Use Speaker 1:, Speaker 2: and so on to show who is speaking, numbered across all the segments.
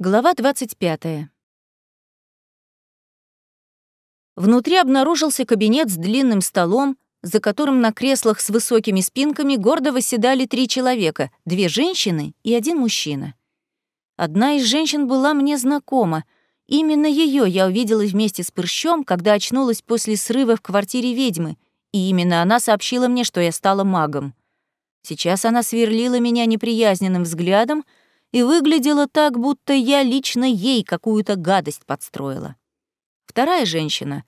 Speaker 1: Глава 25. Внутри обнаружился кабинет с длинным столом, за которым на креслах с высокими спинками гордо восседали три человека, две женщины и один мужчина. Одна из женщин была мне знакома. Именно ее я увидела вместе с Прыщом, когда очнулась после срыва в квартире ведьмы, и именно она сообщила мне, что я стала магом. Сейчас она сверлила меня неприязненным взглядом и выглядела так, будто я лично ей какую-то гадость подстроила. Вторая женщина,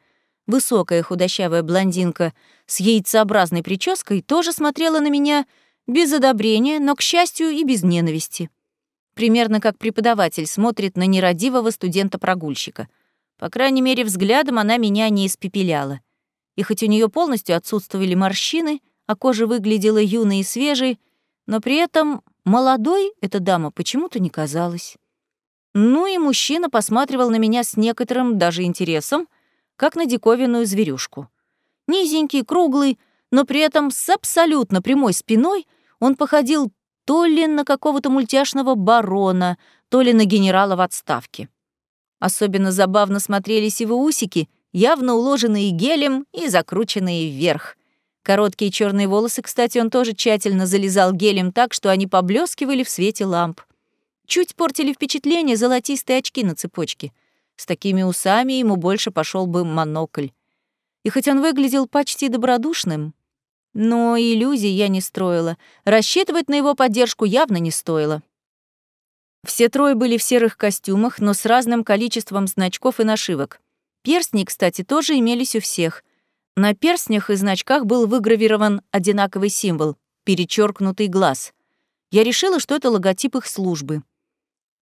Speaker 1: высокая худощавая блондинка с яйцеобразной прической, тоже смотрела на меня без одобрения, но, к счастью, и без ненависти. Примерно как преподаватель смотрит на нерадивого студента-прогульщика. По крайней мере, взглядом она меня не испепеляла. И хоть у нее полностью отсутствовали морщины, а кожа выглядела юной и свежей, но при этом молодой эта дама почему-то не казалась. Ну и мужчина посматривал на меня с некоторым даже интересом, как на диковинную зверюшку. Низенький, круглый, но при этом с абсолютно прямой спиной он походил то ли на какого-то мультяшного барона, то ли на генерала в отставке. Особенно забавно смотрелись его усики, явно уложенные гелем и закрученные вверх. Короткие черные волосы, кстати, он тоже тщательно залезал гелем так, что они поблескивали в свете ламп. Чуть портили впечатление золотистые очки на цепочке. С такими усами ему больше пошел бы монокль. И хоть он выглядел почти добродушным, но иллюзий я не строила. Рассчитывать на его поддержку явно не стоило. Все трое были в серых костюмах, но с разным количеством значков и нашивок. Перстни, кстати, тоже имелись у всех. На перстнях и значках был выгравирован одинаковый символ — перечеркнутый глаз. Я решила, что это логотип их службы.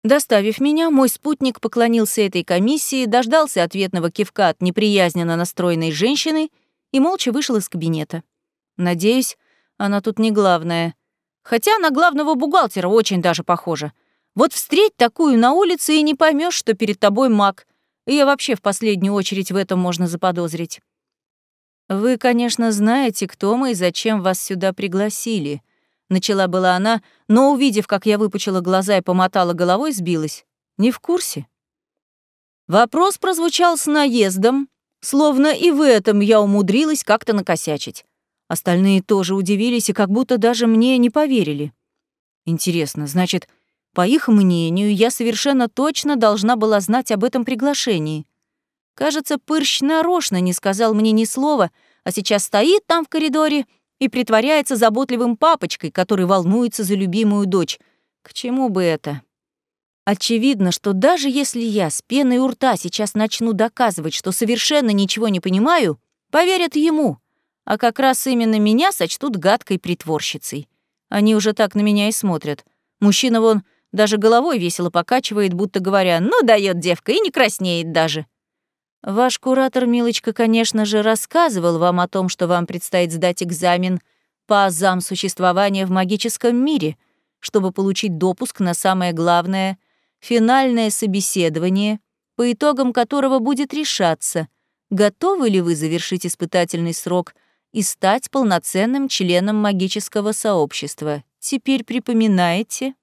Speaker 1: Доставив меня, мой спутник поклонился этой комиссии, дождался ответного кивка от неприязненно настроенной женщины и молча вышел из кабинета. Надеюсь, она тут не главная. Хотя на главного бухгалтера очень даже похожа. Вот встреть такую на улице и не поймешь, что перед тобой маг. Я вообще в последнюю очередь в этом можно заподозрить. Вы, конечно, знаете, кто мы и зачем вас сюда пригласили, Начала была она, но, увидев, как я выпучила глаза и помотала головой, сбилась. Не в курсе. Вопрос прозвучал с наездом, словно и в этом я умудрилась как-то накосячить. Остальные тоже удивились и как будто даже мне не поверили. Интересно, значит, по их мнению, я совершенно точно должна была знать об этом приглашении. Кажется, Пырщ нарочно не сказал мне ни слова, а сейчас стоит там в коридоре и притворяется заботливым папочкой, который волнуется за любимую дочь. К чему бы это? Очевидно, что даже если я с пеной у рта сейчас начну доказывать, что совершенно ничего не понимаю, поверят ему, а как раз именно меня сочтут гадкой притворщицей. Они уже так на меня и смотрят. Мужчина вон даже головой весело покачивает, будто говоря, «Ну, дает девка, и не краснеет даже». Ваш куратор, милочка, конечно же, рассказывал вам о том, что вам предстоит сдать экзамен по азам существования в магическом мире, чтобы получить допуск на самое главное — финальное собеседование, по итогам которого будет решаться, готовы ли вы завершить испытательный срок и стать полноценным членом магического сообщества. Теперь припоминаете?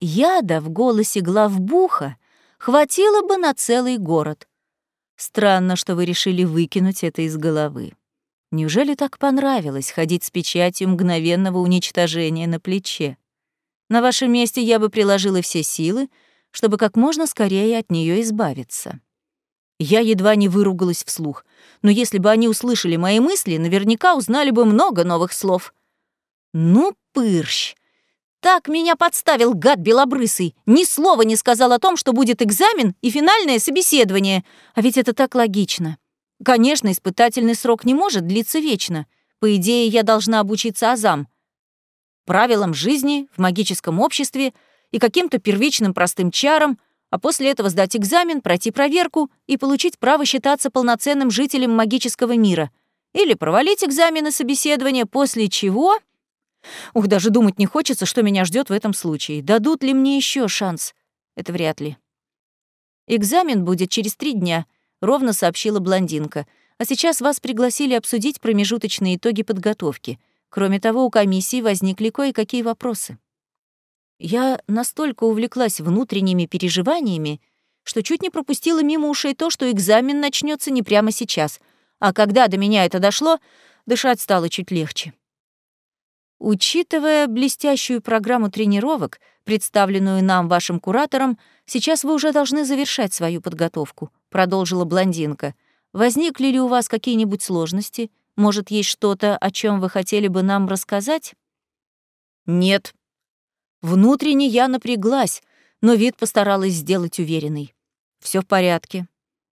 Speaker 1: Яда в голосе главбуха хватило бы на целый город. Странно, что вы решили выкинуть это из головы. Неужели так понравилось ходить с печатью мгновенного уничтожения на плече? На вашем месте я бы приложила все силы, чтобы как можно скорее от нее избавиться. Я едва не выругалась вслух, но если бы они услышали мои мысли, наверняка узнали бы много новых слов. «Ну, пырщ, так меня подставил гад белобрысый. Ни слова не сказал о том, что будет экзамен и финальное собеседование. А ведь это так логично. Конечно, испытательный срок не может длиться вечно. По идее, я должна обучиться азам. Правилам жизни, в магическом обществе и каким-то первичным простым чарам, а после этого сдать экзамен, пройти проверку и получить право считаться полноценным жителем магического мира. Или провалить экзамен и собеседование, после чего Ух, даже думать не хочется, что меня ждет в этом случае. Дадут ли мне еще шанс? Это вряд ли. Экзамен будет через три дня, ровно сообщила блондинка. А сейчас вас пригласили обсудить промежуточные итоги подготовки. Кроме того, у комиссии возникли кое-какие вопросы. Я настолько увлеклась внутренними переживаниями, что чуть не пропустила мимо ушей то, что экзамен начнется не прямо сейчас, а когда до меня это дошло, дышать стало чуть легче. Учитывая блестящую программу тренировок, представленную нам вашим куратором, сейчас вы уже должны завершать свою подготовку, продолжила блондинка. Возникли ли у вас какие-нибудь сложности? Может, есть что-то, о чем вы хотели бы нам рассказать? Нет. Внутренне я напряглась, но вид постаралась сделать уверенный. Все в порядке.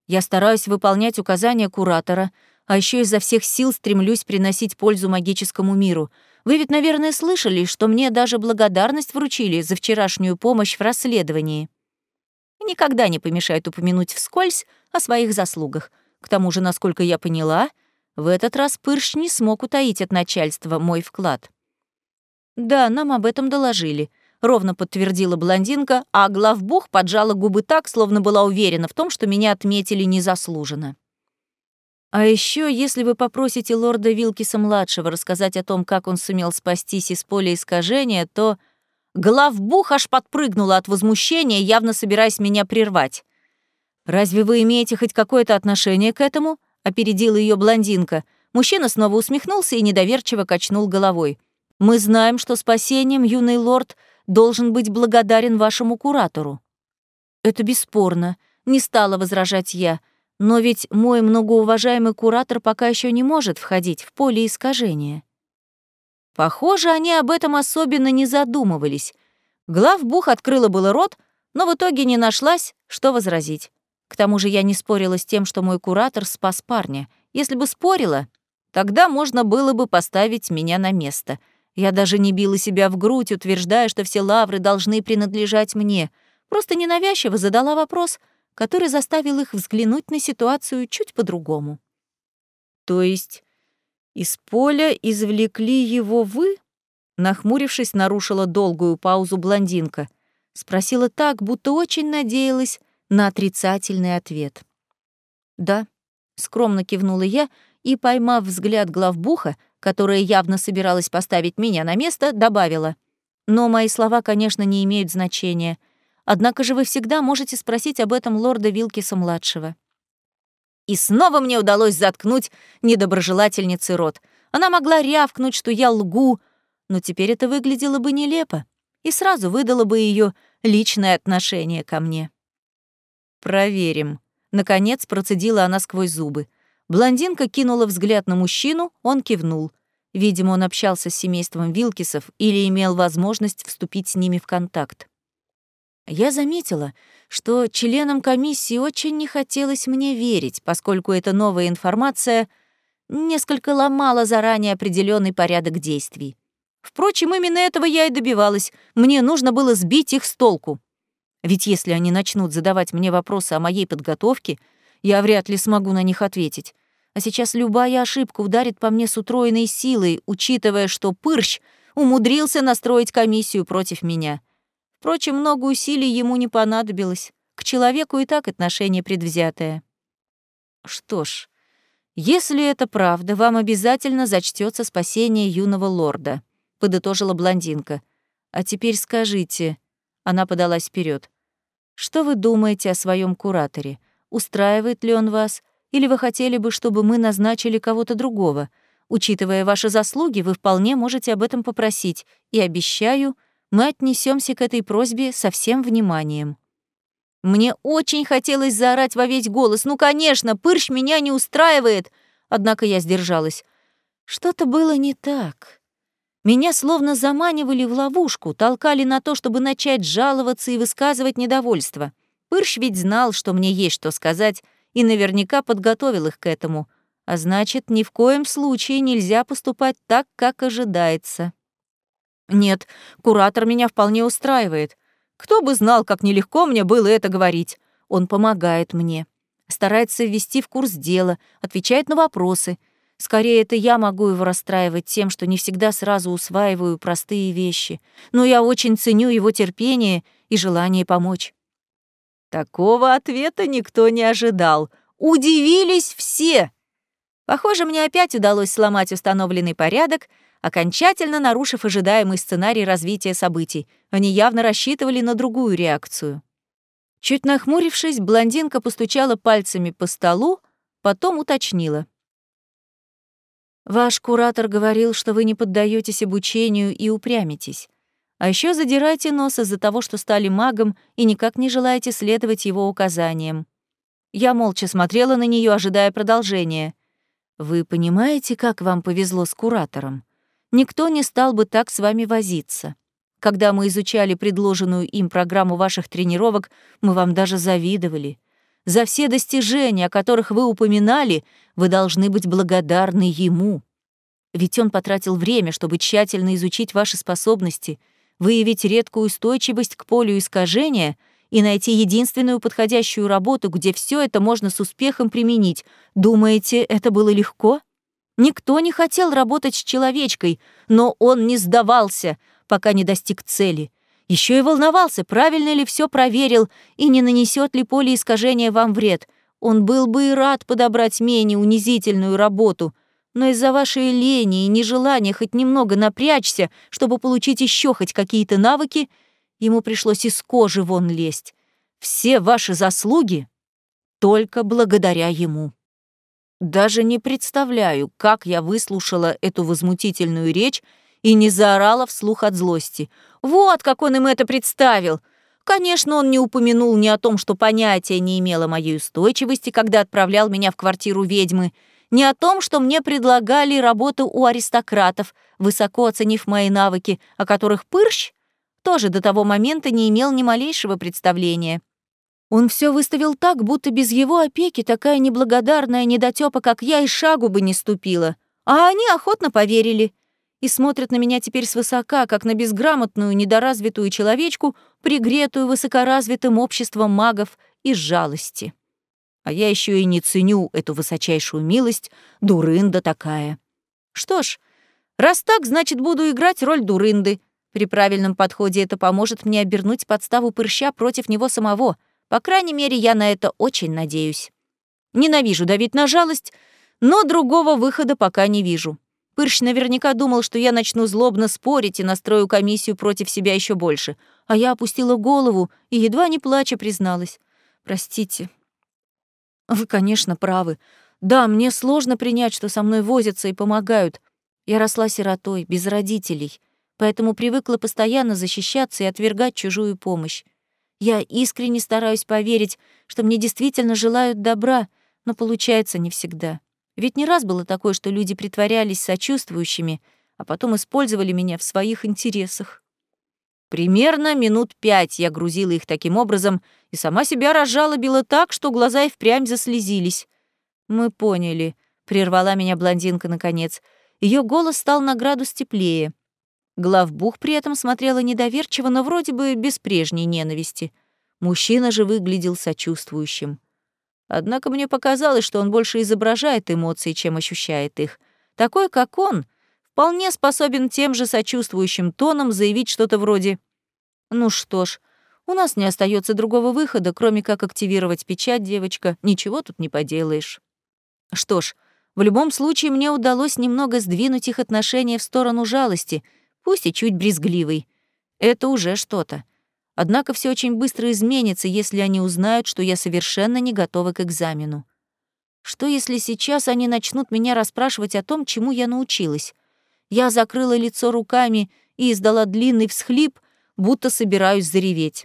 Speaker 1: Я стараюсь выполнять указания куратора, а еще изо всех сил стремлюсь приносить пользу магическому миру. Вы ведь, наверное, слышали, что мне даже благодарность вручили за вчерашнюю помощь в расследовании. Никогда не помешает упомянуть вскользь о своих заслугах. К тому же, насколько я поняла, в этот раз Пырш не смог утаить от начальства мой вклад. Да, нам об этом доложили. — ровно подтвердила блондинка, а главбух поджала губы так, словно была уверена в том, что меня отметили незаслуженно. А еще, если вы попросите лорда Вилкиса-младшего рассказать о том, как он сумел спастись из поля искажения, то... Главбух аж подпрыгнула от возмущения, явно собираясь меня прервать. «Разве вы имеете хоть какое-то отношение к этому?» — опередила ее блондинка. Мужчина снова усмехнулся и недоверчиво качнул головой. «Мы знаем, что спасением юный лорд должен быть благодарен вашему куратору». «Это бесспорно», — не стала возражать я, «но ведь мой многоуважаемый куратор пока еще не может входить в поле искажения». Похоже, они об этом особенно не задумывались. Главбух открыла было рот, но в итоге не нашлась, что возразить. К тому же я не спорила с тем, что мой куратор спас парня. Если бы спорила, тогда можно было бы поставить меня на место — я даже не била себя в грудь, утверждая, что все лавры должны принадлежать мне. Просто ненавязчиво задала вопрос, который заставил их взглянуть на ситуацию чуть по-другому. То есть из поля извлекли его вы? Нахмурившись, нарушила долгую паузу блондинка. Спросила так, будто очень надеялась на отрицательный ответ. «Да», — скромно кивнула я и, поймав взгляд главбуха, которая явно собиралась поставить меня на место, добавила. «Но мои слова, конечно, не имеют значения. Однако же вы всегда можете спросить об этом лорда Вилкиса-младшего». И снова мне удалось заткнуть недоброжелательницы рот. Она могла рявкнуть, что я лгу, но теперь это выглядело бы нелепо и сразу выдало бы ее личное отношение ко мне. «Проверим», — наконец процедила она сквозь зубы. Блондинка кинула взгляд на мужчину, он кивнул. Видимо, он общался с семейством Вилкисов или имел возможность вступить с ними в контакт. Я заметила, что членам комиссии очень не хотелось мне верить, поскольку эта новая информация несколько ломала заранее определенный порядок действий. Впрочем, именно этого я и добивалась. Мне нужно было сбить их с толку. Ведь если они начнут задавать мне вопросы о моей подготовке, я вряд ли смогу на них ответить. А сейчас любая ошибка ударит по мне с утроенной силой, учитывая, что Пырщ умудрился настроить комиссию против меня. Впрочем, много усилий ему не понадобилось. К человеку и так отношение предвзятое. Что ж, если это правда, вам обязательно зачтется спасение юного лорда, подытожила блондинка. А теперь скажите, она подалась вперед. Что вы думаете о своем кураторе? Устраивает ли он вас? Или вы хотели бы, чтобы мы назначили кого-то другого? Учитывая ваши заслуги, вы вполне можете об этом попросить, и обещаю, мы отнесемся к этой просьбе со всем вниманием». Мне очень хотелось заорать во весь голос. «Ну, конечно, пырщ меня не устраивает!» Однако я сдержалась. Что-то было не так. Меня словно заманивали в ловушку, толкали на то, чтобы начать жаловаться и высказывать недовольство. Пырщ ведь знал, что мне есть что сказать, и наверняка подготовил их к этому, а значит, ни в коем случае нельзя поступать так, как ожидается. Нет, куратор меня вполне устраивает. Кто бы знал, как нелегко мне было это говорить. Он помогает мне, старается ввести в курс дела, отвечает на вопросы. Скорее, это я могу его расстраивать тем, что не всегда сразу усваиваю простые вещи. Но я очень ценю его терпение и желание помочь. Такого ответа никто не ожидал. Удивились все. Похоже, мне опять удалось сломать установленный порядок, окончательно нарушив ожидаемый сценарий развития событий. Они явно рассчитывали на другую реакцию. Чуть нахмурившись, блондинка постучала пальцами по столу, потом уточнила. «Ваш куратор говорил, что вы не поддаетесь обучению и упрямитесь. А еще задираете нос из-за того, что стали магом и никак не желаете следовать его указаниям. Я молча смотрела на нее, ожидая продолжения. Вы понимаете, как вам повезло с куратором? Никто не стал бы так с вами возиться. Когда мы изучали предложенную им программу ваших тренировок, мы вам даже завидовали. За все достижения, о которых вы упоминали, вы должны быть благодарны ему. Ведь он потратил время, чтобы тщательно изучить ваши способности — выявить редкую устойчивость к полю искажения и найти единственную подходящую работу, где все это можно с успехом применить. Думаете, это было легко? Никто не хотел работать с человечкой, но он не сдавался, пока не достиг цели. Еще и волновался, правильно ли все проверил и не нанесет ли поле искажения вам вред. Он был бы и рад подобрать менее унизительную работу — но из-за вашей лени и нежелания хоть немного напрячься, чтобы получить еще хоть какие-то навыки, ему пришлось из кожи вон лезть. Все ваши заслуги только благодаря ему. Даже не представляю, как я выслушала эту возмутительную речь и не заорала вслух от злости. Вот как он им это представил! Конечно, он не упомянул ни о том, что понятия не имело моей устойчивости, когда отправлял меня в квартиру ведьмы — не о том, что мне предлагали работу у аристократов, высоко оценив мои навыки, о которых Пырщ тоже до того момента не имел ни малейшего представления. Он все выставил так, будто без его опеки такая неблагодарная недотёпа, как я, и шагу бы не ступила. А они охотно поверили и смотрят на меня теперь свысока, как на безграмотную, недоразвитую человечку, пригретую высокоразвитым обществом магов из жалости. А я еще и не ценю эту высочайшую милость, дурында такая. Что ж, раз так, значит, буду играть роль дурынды. При правильном подходе это поможет мне обернуть подставу прыща против него самого. По крайней мере, я на это очень надеюсь. Ненавижу давить на жалость, но другого выхода пока не вижу. Пырщ наверняка думал, что я начну злобно спорить и настрою комиссию против себя еще больше. А я опустила голову и едва не плача призналась. «Простите, вы, конечно, правы. Да, мне сложно принять, что со мной возятся и помогают. Я росла сиротой, без родителей, поэтому привыкла постоянно защищаться и отвергать чужую помощь. Я искренне стараюсь поверить, что мне действительно желают добра, но получается не всегда. Ведь не раз было такое, что люди притворялись сочувствующими, а потом использовали меня в своих интересах. Примерно минут пять я грузила их таким образом и сама себя разжалобила так, что глаза и впрямь заслезились. «Мы поняли», — прервала меня блондинка наконец. Ее голос стал на градус теплее. Главбух при этом смотрела недоверчиво, но вроде бы без прежней ненависти. Мужчина же выглядел сочувствующим. Однако мне показалось, что он больше изображает эмоции, чем ощущает их. Такой, как он — вполне способен тем же сочувствующим тоном заявить что-то вроде «Ну что ж, у нас не остается другого выхода, кроме как активировать печать, девочка, ничего тут не поделаешь». Что ж, в любом случае мне удалось немного сдвинуть их отношения в сторону жалости, пусть и чуть брезгливой. Это уже что-то. Однако все очень быстро изменится, если они узнают, что я совершенно не готова к экзамену. Что если сейчас они начнут меня расспрашивать о том, чему я научилась? Я закрыла лицо руками и издала длинный всхлип, будто собираюсь зареветь.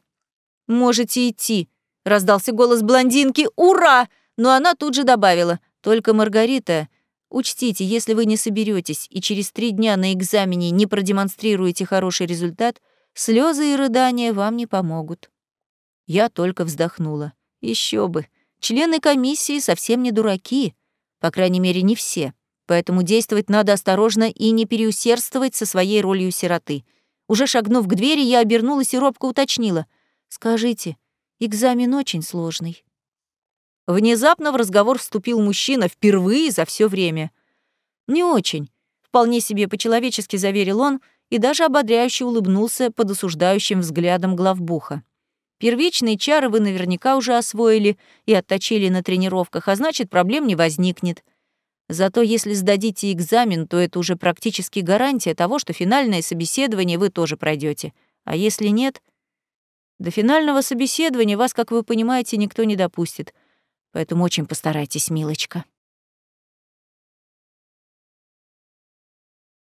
Speaker 1: «Можете идти», — раздался голос блондинки. «Ура!» Но она тут же добавила. «Только, Маргарита, учтите, если вы не соберетесь и через три дня на экзамене не продемонстрируете хороший результат, слезы и рыдания вам не помогут». Я только вздохнула. Еще бы. Члены комиссии совсем не дураки. По крайней мере, не все. Поэтому действовать надо осторожно и не переусердствовать со своей ролью сироты. Уже шагнув к двери, я обернулась и робко уточнила. «Скажите, экзамен очень сложный». Внезапно в разговор вступил мужчина впервые за все время. «Не очень», — вполне себе по-человечески заверил он и даже ободряюще улыбнулся под осуждающим взглядом главбуха. «Первичные чары вы наверняка уже освоили и отточили на тренировках, а значит, проблем не возникнет. Зато если сдадите экзамен, то это уже практически гарантия того, что финальное собеседование вы тоже пройдете. А если нет, до финального собеседования вас, как вы понимаете, никто не допустит. Поэтому очень постарайтесь, милочка.